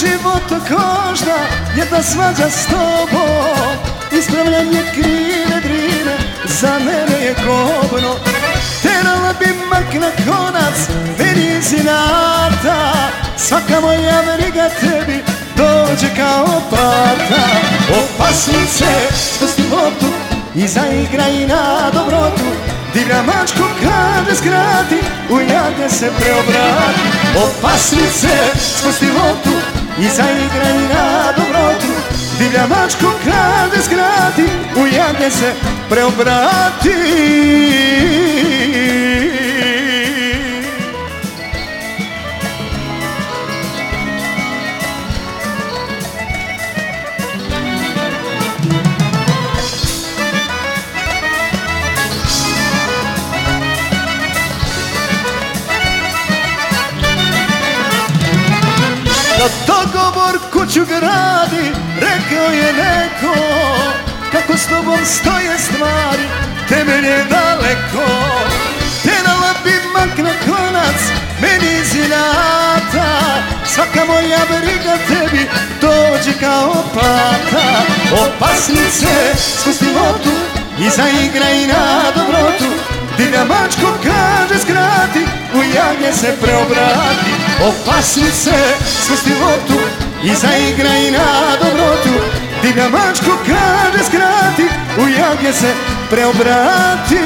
život kožda Jedna svađa s tobom. Ispravljanje krive drine Za mene je kobno. Terala bi mak na konac Meni iz inata Svaka moja briga tebi Dođe kao pata. Opasnice Spusti loptu I zaigraj na dobrotu. Divlja mačko kaže skrati U jage se preobrati. Opasnice Spusti loptu I zaigraj na dobrotu Divlja mačko kaže skrati U jage se preobrati. Na dogovor kuću gradi, rekao je neko. Kako s tobom stoje stvari, temelj je daleko. Terala bi mak na konac, meni iz inata Svaka moja briga tebi dođe kao plata. Opasnice, spusti loptu i zaigraj na dobrotu. Divlja mačko kaže skrati, u jagnje se preobrati. Opasnice, spusti loptu i zaigraj na dobrotu Divlja mačko kaže skrati, u jagnje se preobrati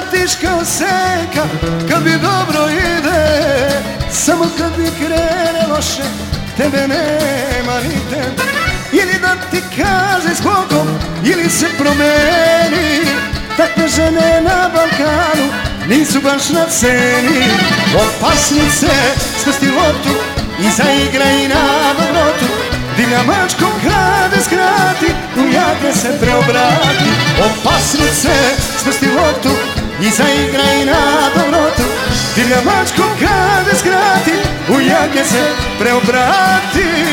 pratiš kao senka Kad mi dobro ide Samo kad mi krene loše Tebe nema nigde Ili da ti kaže s Bogom Ili se promeni Takve žene na Balkanu Nisu baš na ceni Opasnice Spusti loptu I zaigraj na dobrotu Divlja mačko krade skrati U jage se preobrati. Opasnice I zaigraj na dobrotu. Divlja mačko krade skrati U jage se preobrati